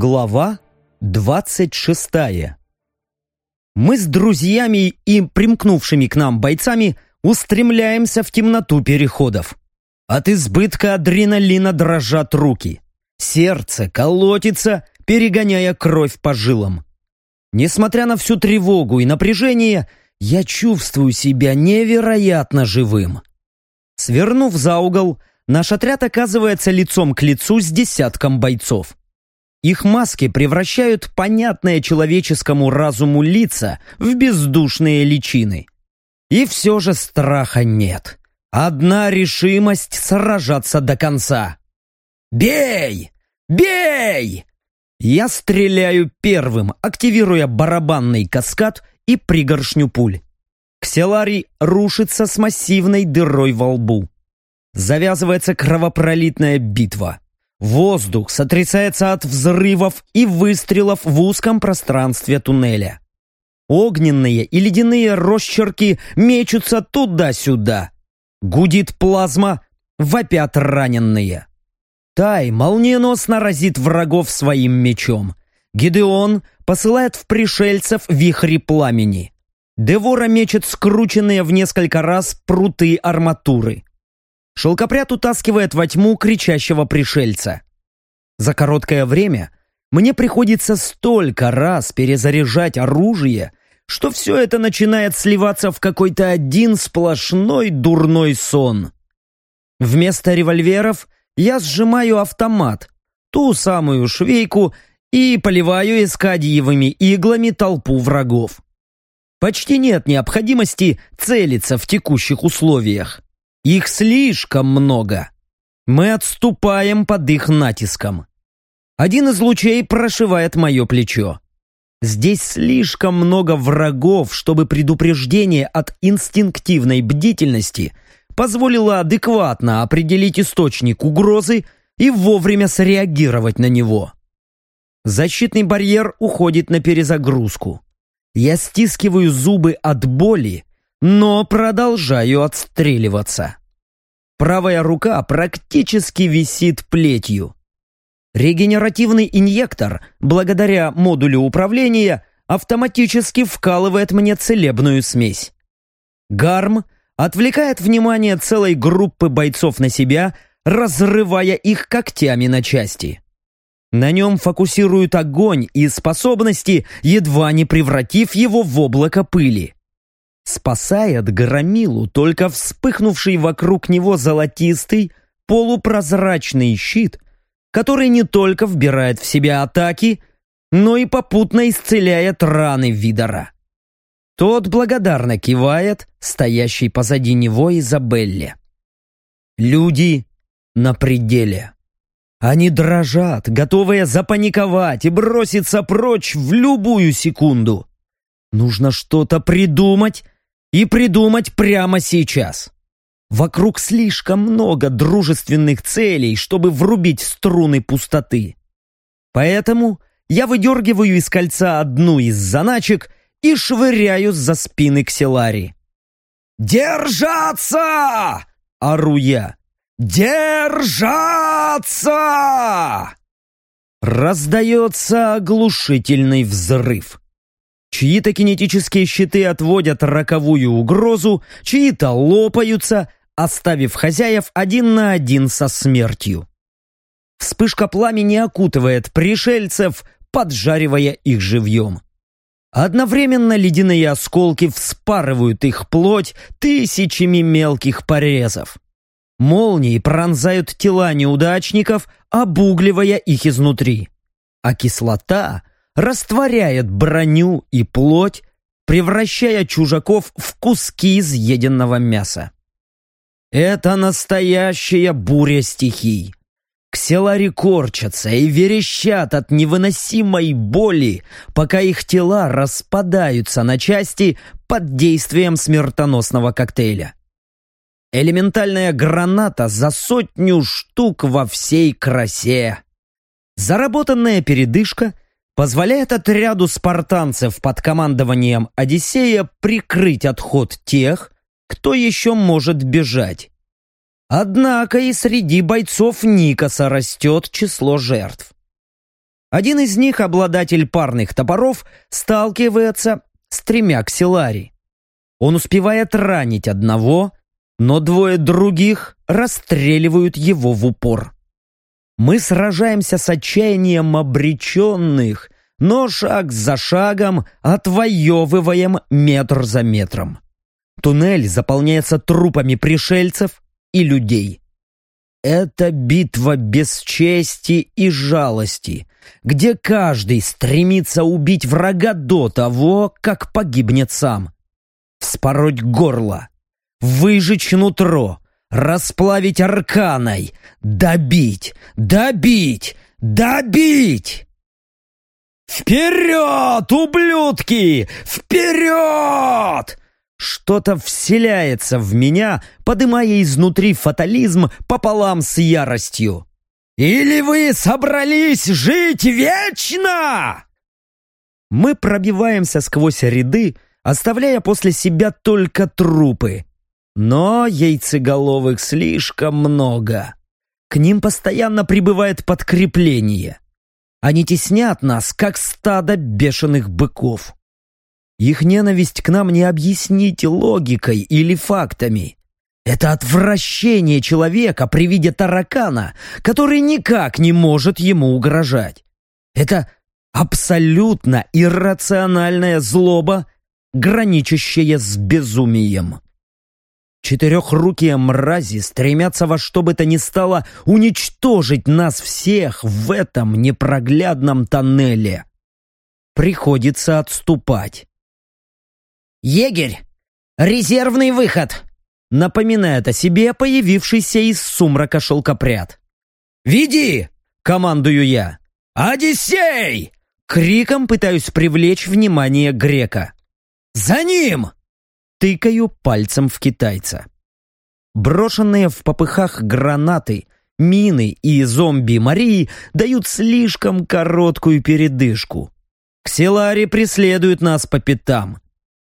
Глава 26 Мы с друзьями и примкнувшими к нам бойцами устремляемся в темноту переходов. От избытка адреналина дрожат руки. Сердце колотится, перегоняя кровь по жилам. Несмотря на всю тревогу и напряжение, я чувствую себя невероятно живым. Свернув за угол, наш отряд оказывается лицом к лицу с десятком бойцов. Их маски превращают понятные человеческому разуму лица в бездушные личины. И все же страха нет. Одна решимость сражаться до конца. «Бей! Бей!» Я стреляю первым, активируя барабанный каскад и пригоршню пуль. Кселарий рушится с массивной дырой во лбу. Завязывается кровопролитная битва. Воздух сотрясается от взрывов и выстрелов в узком пространстве туннеля. Огненные и ледяные росчерки мечутся туда-сюда. Гудит плазма, вопят раненые. Тай молниеносно разит врагов своим мечом. Гидеон посылает в пришельцев вихри пламени. Девора мечет скрученные в несколько раз пруты арматуры. Шелкопряд утаскивает во тьму кричащего пришельца. За короткое время мне приходится столько раз перезаряжать оружие, что все это начинает сливаться в какой-то один сплошной дурной сон. Вместо револьверов я сжимаю автомат, ту самую швейку, и поливаю эскадиевыми иглами толпу врагов. Почти нет необходимости целиться в текущих условиях. Их слишком много. Мы отступаем под их натиском. Один из лучей прошивает мое плечо. Здесь слишком много врагов, чтобы предупреждение от инстинктивной бдительности позволило адекватно определить источник угрозы и вовремя среагировать на него. Защитный барьер уходит на перезагрузку. Я стискиваю зубы от боли, но продолжаю отстреливаться. Правая рука практически висит плетью. Регенеративный инъектор, благодаря модулю управления, автоматически вкалывает мне целебную смесь. Гарм отвлекает внимание целой группы бойцов на себя, разрывая их когтями на части. На нем фокусируют огонь и способности, едва не превратив его в облако пыли. Спасает громилу только вспыхнувший вокруг него золотистый, полупрозрачный щит, который не только вбирает в себя атаки, но и попутно исцеляет раны Видора. Тот благодарно кивает, стоящий позади него Изабелле. Люди на пределе. Они дрожат, готовые запаниковать и броситься прочь в любую секунду. Нужно что-то придумать, и придумать прямо сейчас. Вокруг слишком много дружественных целей, чтобы врубить струны пустоты. Поэтому я выдергиваю из кольца одну из заначек и швыряю за спины Кселари. «Держаться!» — ору я. «Держаться!» Раздается оглушительный взрыв. Чьи-то кинетические щиты отводят роковую угрозу, чьи-то лопаются, оставив хозяев один на один со смертью. Вспышка пламени окутывает пришельцев, поджаривая их живьем. Одновременно ледяные осколки вспарывают их плоть тысячами мелких порезов. Молнии пронзают тела неудачников, обугливая их изнутри. А кислота растворяет броню и плоть, превращая чужаков в куски изъеденного мяса. Это настоящая буря стихий. Кселари корчатся и верещат от невыносимой боли, пока их тела распадаются на части под действием смертоносного коктейля. Элементальная граната за сотню штук во всей красе. Заработанная передышка — позволяет отряду спартанцев под командованием Одиссея прикрыть отход тех, кто еще может бежать. Однако и среди бойцов Никоса растет число жертв. Один из них, обладатель парных топоров, сталкивается с тремя ксилари. Он успевает ранить одного, но двое других расстреливают его в упор. Мы сражаемся с отчаянием обреченных, но шаг за шагом отвоевываем метр за метром. Туннель заполняется трупами пришельцев и людей. Это битва без чести и жалости, где каждый стремится убить врага до того, как погибнет сам. Вспороть горло, выжечь нутро, расплавить арканой, добить, добить, добить! «Вперед, ублюдки! Вперед!» Что-то вселяется в меня, подымая изнутри фатализм пополам с яростью. «Или вы собрались жить вечно?» Мы пробиваемся сквозь ряды, оставляя после себя только трупы. Но яйцеголовых слишком много. К ним постоянно прибывает подкрепление. Они теснят нас, как стадо бешеных быков. Их ненависть к нам не объяснить логикой или фактами. Это отвращение человека при виде таракана, который никак не может ему угрожать. Это абсолютно иррациональная злоба, граничащая с безумием. Четырехрукие мрази стремятся во что бы то ни стало уничтожить нас всех в этом непроглядном тоннеле. Приходится отступать. «Егерь! Резервный выход!» Напоминает о себе появившийся из сумрака шелкопряд. «Веди!» — командую я. «Одиссей!» Криком пытаюсь привлечь внимание грека. «За ним!» Тыкаю пальцем в китайца. Брошенные в попыхах гранаты, мины и зомби Марии дают слишком короткую передышку. Ксилари преследуют нас по пятам.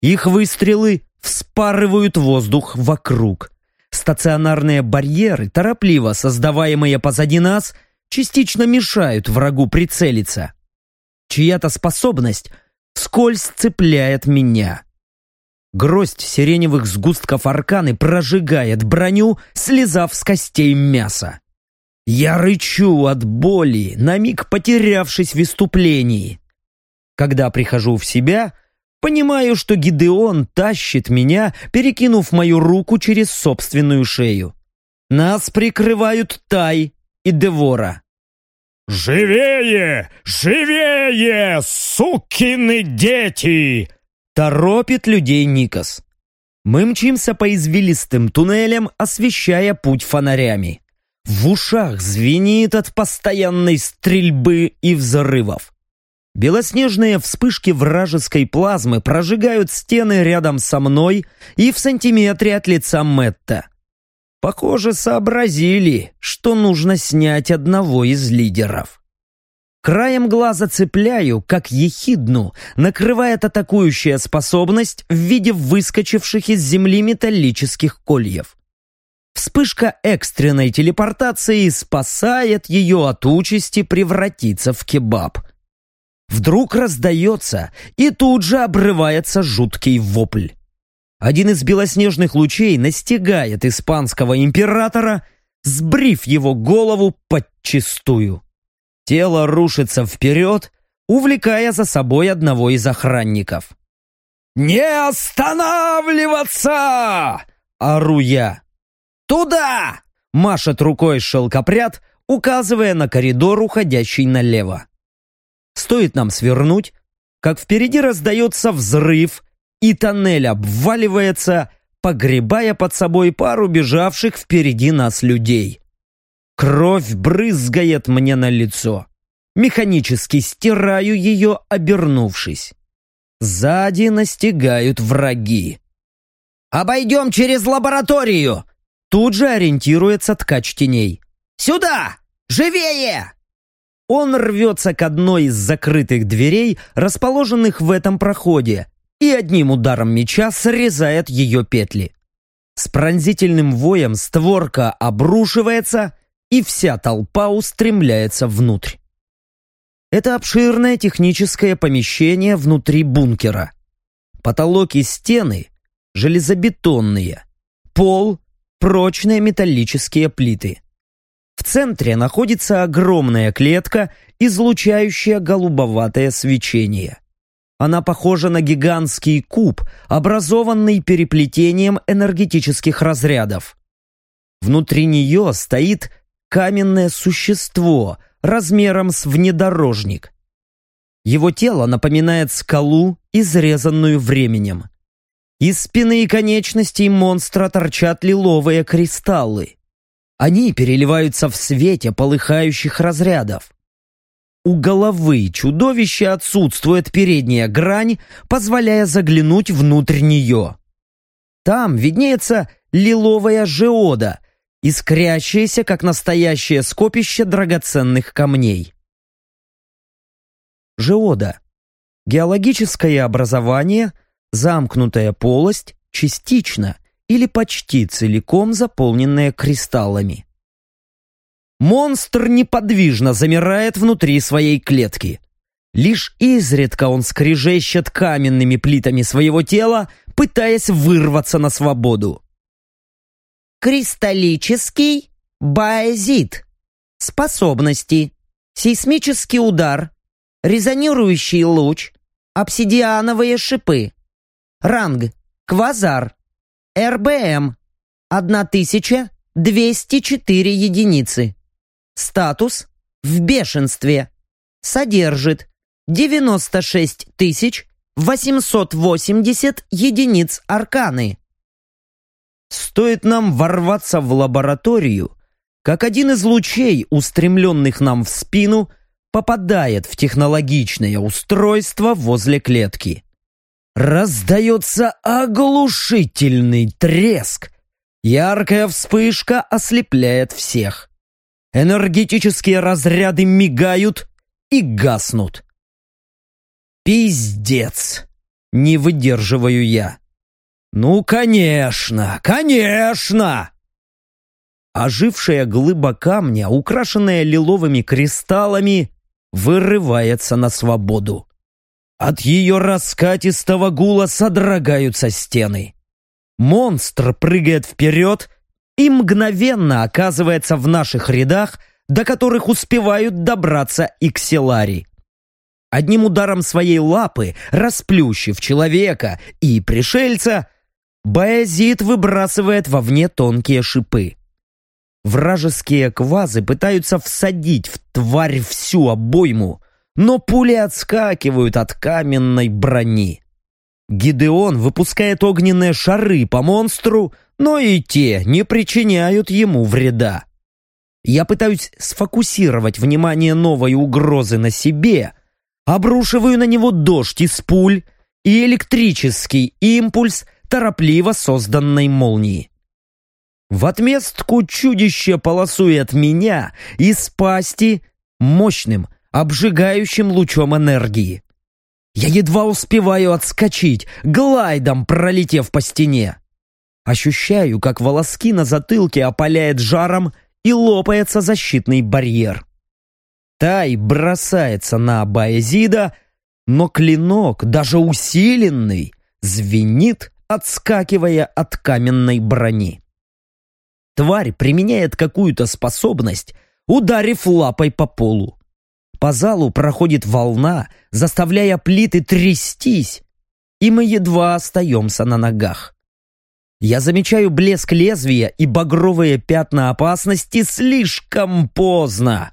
Их выстрелы вспарывают воздух вокруг. Стационарные барьеры, торопливо создаваемые позади нас, частично мешают врагу прицелиться. Чья-то способность вскользь цепляет меня. Гроздь сиреневых сгустков арканы прожигает броню, слезав с костей мяса. Я рычу от боли, на миг потерявшись в выступлении. Когда прихожу в себя, понимаю, что Гидеон тащит меня, перекинув мою руку через собственную шею. Нас прикрывают Тай и Девора. «Живее! Живее, сукины дети!» Торопит людей Никос. Мы мчимся по извилистым туннелям, освещая путь фонарями. В ушах звенит от постоянной стрельбы и взрывов. Белоснежные вспышки вражеской плазмы прожигают стены рядом со мной и в сантиметре от лица Мэтта. Похоже, сообразили, что нужно снять одного из лидеров. Краем глаза цепляю, как ехидну, накрывает атакующая способность в виде выскочивших из земли металлических кольев. Вспышка экстренной телепортации спасает ее от участи превратиться в кебаб. Вдруг раздается, и тут же обрывается жуткий вопль. Один из белоснежных лучей настигает испанского императора, сбрив его голову подчистую. Тело рушится вперед, увлекая за собой одного из охранников. «Не останавливаться!» — ору я. «Туда!» — машет рукой шелкопряд, указывая на коридор, уходящий налево. Стоит нам свернуть, как впереди раздается взрыв, и тоннель обваливается, погребая под собой пару бежавших впереди нас людей. Кровь брызгает мне на лицо. Механически стираю ее, обернувшись. Сзади настигают враги. «Обойдем через лабораторию!» Тут же ориентируется ткач теней. «Сюда! Живее!» Он рвется к одной из закрытых дверей, расположенных в этом проходе, и одним ударом меча срезает ее петли. С пронзительным воем створка обрушивается, и вся толпа устремляется внутрь. Это обширное техническое помещение внутри бункера. Потолок и стены железобетонные. Пол – прочные металлические плиты. В центре находится огромная клетка, излучающая голубоватое свечение. Она похожа на гигантский куб, образованный переплетением энергетических разрядов. Внутри нее стоит каменное существо размером с внедорожник. Его тело напоминает скалу, изрезанную временем. Из спины и конечностей монстра торчат лиловые кристаллы. Они переливаются в свете полыхающих разрядов. У головы чудовища отсутствует передняя грань, позволяя заглянуть внутрь нее. Там виднеется лиловая жеода, искрящаяся, как настоящее скопище драгоценных камней. Жеода – геологическое образование, замкнутая полость, частично или почти целиком заполненная кристаллами. Монстр неподвижно замирает внутри своей клетки. Лишь изредка он скрежещет каменными плитами своего тела, пытаясь вырваться на свободу. Кристаллический баезит. Способности. Сейсмический удар. Резонирующий луч. Обсидиановые шипы. Ранг. Квазар. РБМ 1204 единицы. Статус в бешенстве. Содержит 96 880 единиц арканы. Стоит нам ворваться в лабораторию, как один из лучей, устремленных нам в спину, попадает в технологичное устройство возле клетки. Раздается оглушительный треск. Яркая вспышка ослепляет всех. Энергетические разряды мигают и гаснут. Пиздец! Не выдерживаю я. Ну, конечно, конечно! Ожившая глыба камня, украшенная лиловыми кристаллами, вырывается на свободу. От ее раскатистого гула содрогаются стены. Монстр прыгает вперед и мгновенно оказывается в наших рядах, до которых успевают добраться и кселари. Одним ударом своей лапы, расплющив человека и пришельца, Баязид выбрасывает вовне тонкие шипы. Вражеские квазы пытаются всадить в тварь всю обойму, но пули отскакивают от каменной брони. Гидеон выпускает огненные шары по монстру, но и те не причиняют ему вреда. Я пытаюсь сфокусировать внимание новой угрозы на себе, обрушиваю на него дождь из пуль и электрический импульс торопливо созданной молнии. В отместку чудище полосует меня из пасти мощным, обжигающим лучом энергии. Я едва успеваю отскочить, глайдом пролетев по стене. Ощущаю, как волоски на затылке опаляет жаром и лопается защитный барьер. Тай бросается на Баязида, но клинок, даже усиленный, звенит, отскакивая от каменной брони. Тварь применяет какую-то способность, ударив лапой по полу. По залу проходит волна, заставляя плиты трястись, и мы едва остаемся на ногах. Я замечаю блеск лезвия и багровые пятна опасности слишком поздно.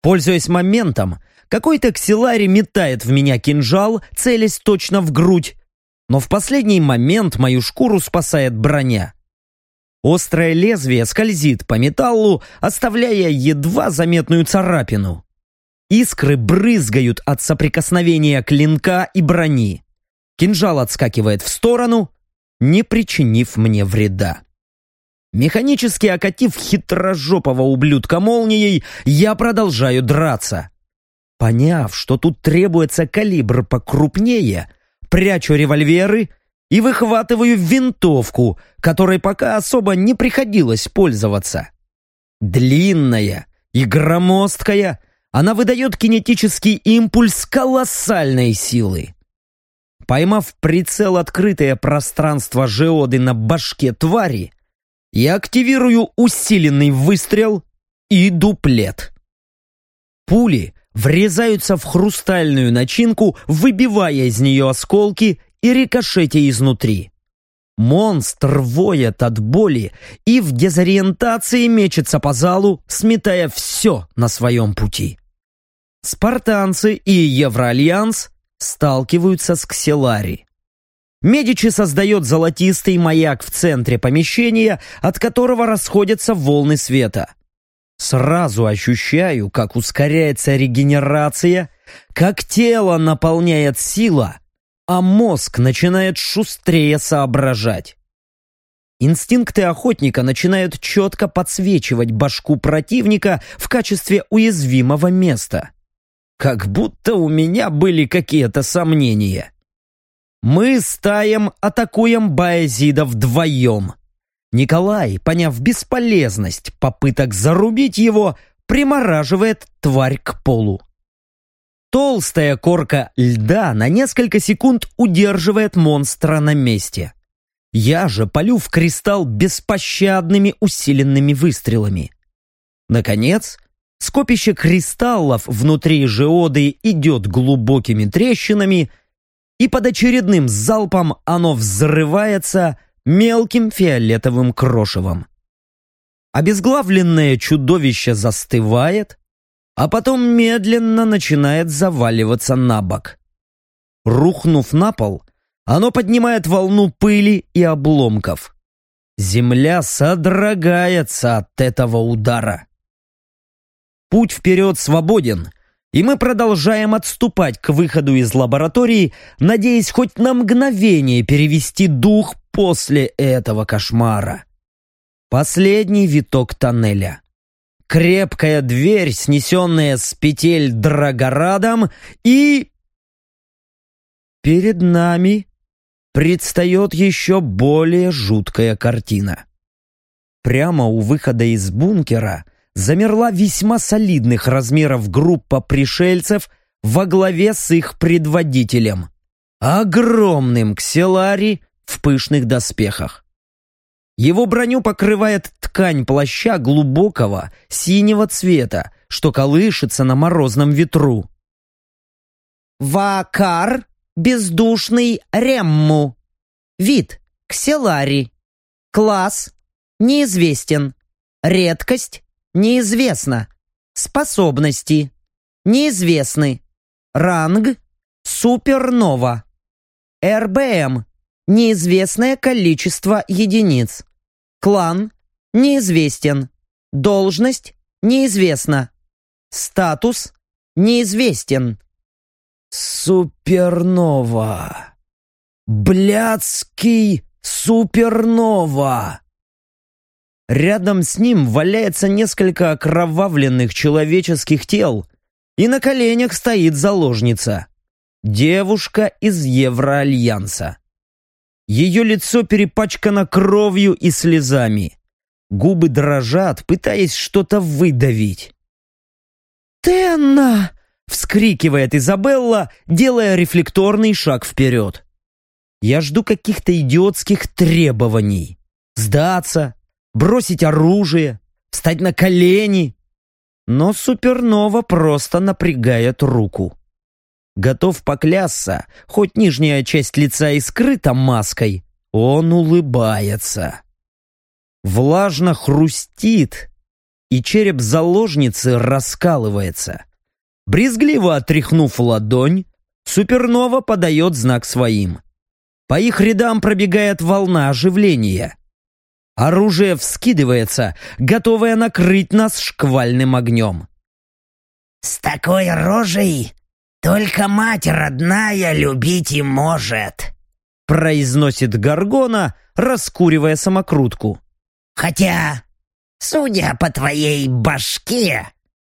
Пользуясь моментом, какой-то ксилари метает в меня кинжал, целясь точно в грудь, но в последний момент мою шкуру спасает броня. Острое лезвие скользит по металлу, оставляя едва заметную царапину. Искры брызгают от соприкосновения клинка и брони. Кинжал отскакивает в сторону, не причинив мне вреда. Механически окатив хитрожопого ублюдка молнией, я продолжаю драться. Поняв, что тут требуется калибр покрупнее, прячу револьверы и выхватываю винтовку, которой пока особо не приходилось пользоваться. Длинная и громоздкая, она выдает кинетический импульс колоссальной силы. Поймав прицел открытое пространство жеоды на башке твари, я активирую усиленный выстрел и дуплет. Пули врезаются в хрустальную начинку, выбивая из нее осколки и рикошетя изнутри. Монстр воет от боли и в дезориентации мечется по залу, сметая все на своем пути. Спартанцы и Евроальянс сталкиваются с Кселари. Медичи создает золотистый маяк в центре помещения, от которого расходятся волны света. Сразу ощущаю, как ускоряется регенерация, как тело наполняет сила, а мозг начинает шустрее соображать. Инстинкты охотника начинают четко подсвечивать башку противника в качестве уязвимого места. Как будто у меня были какие-то сомнения. Мы с Таем атакуем Баязида вдвоем. Николай, поняв бесполезность попыток зарубить его, примораживает тварь к полу. Толстая корка льда на несколько секунд удерживает монстра на месте. Я же полю в кристалл беспощадными усиленными выстрелами. Наконец, скопище кристаллов внутри жеоды идет глубокими трещинами, и под очередным залпом оно взрывается мелким фиолетовым крошевом. Обезглавленное чудовище застывает, а потом медленно начинает заваливаться на бок. Рухнув на пол, оно поднимает волну пыли и обломков. Земля содрогается от этого удара. Путь вперед свободен, и мы продолжаем отступать к выходу из лаборатории, надеясь хоть на мгновение перевести дух после этого кошмара. Последний виток тоннеля крепкая дверь, снесенная с петель драгорадом, и... Перед нами предстает еще более жуткая картина. Прямо у выхода из бункера замерла весьма солидных размеров группа пришельцев во главе с их предводителем. Огромным кселари в пышных доспехах. Его броню покрывает ткань плаща глубокого синего цвета, что колышется на морозном ветру. Вакар бездушный ремму. Вид – кселари. Класс – неизвестен. Редкость – неизвестна. Способности – неизвестны. Ранг – супернова. РБМ – неизвестное количество единиц. Клан неизвестен. Должность неизвестна. Статус неизвестен. Супернова. Блядский супернова. Рядом с ним валяется несколько окровавленных человеческих тел, и на коленях стоит заложница. Девушка из Евроальянса. Ее лицо перепачкано кровью и слезами. Губы дрожат, пытаясь что-то выдавить. «Тенна!» — вскрикивает Изабелла, делая рефлекторный шаг вперед. Я жду каких-то идиотских требований. Сдаться, бросить оружие, встать на колени. Но Супернова просто напрягает руку. Готов поклясться, хоть нижняя часть лица и скрыта маской, он улыбается. Влажно хрустит, и череп заложницы раскалывается. Брезгливо отряхнув ладонь, Супернова подает знак своим. По их рядам пробегает волна оживления. Оружие вскидывается, готовое накрыть нас шквальным огнем. «С такой рожей только мать родная любить и может», произносит Гаргона, раскуривая самокрутку. «Хотя, судя по твоей башке,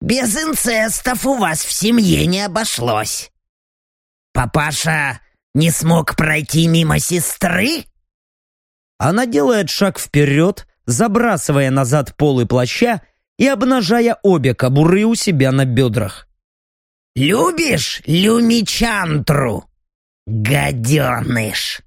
без инцестов у вас в семье не обошлось. Папаша не смог пройти мимо сестры?» Она делает шаг вперед, забрасывая назад полы плаща и обнажая обе кобуры у себя на бедрах. «Любишь люмичантру, гаденыш?»